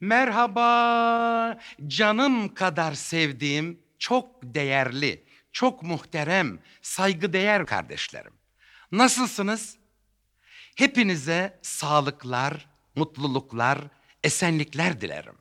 Merhaba canım kadar sevdiğim çok değerli, çok muhterem, saygıdeğer kardeşlerim. Nasılsınız? Hepinize sağlıklar, mutluluklar, esenlikler dilerim.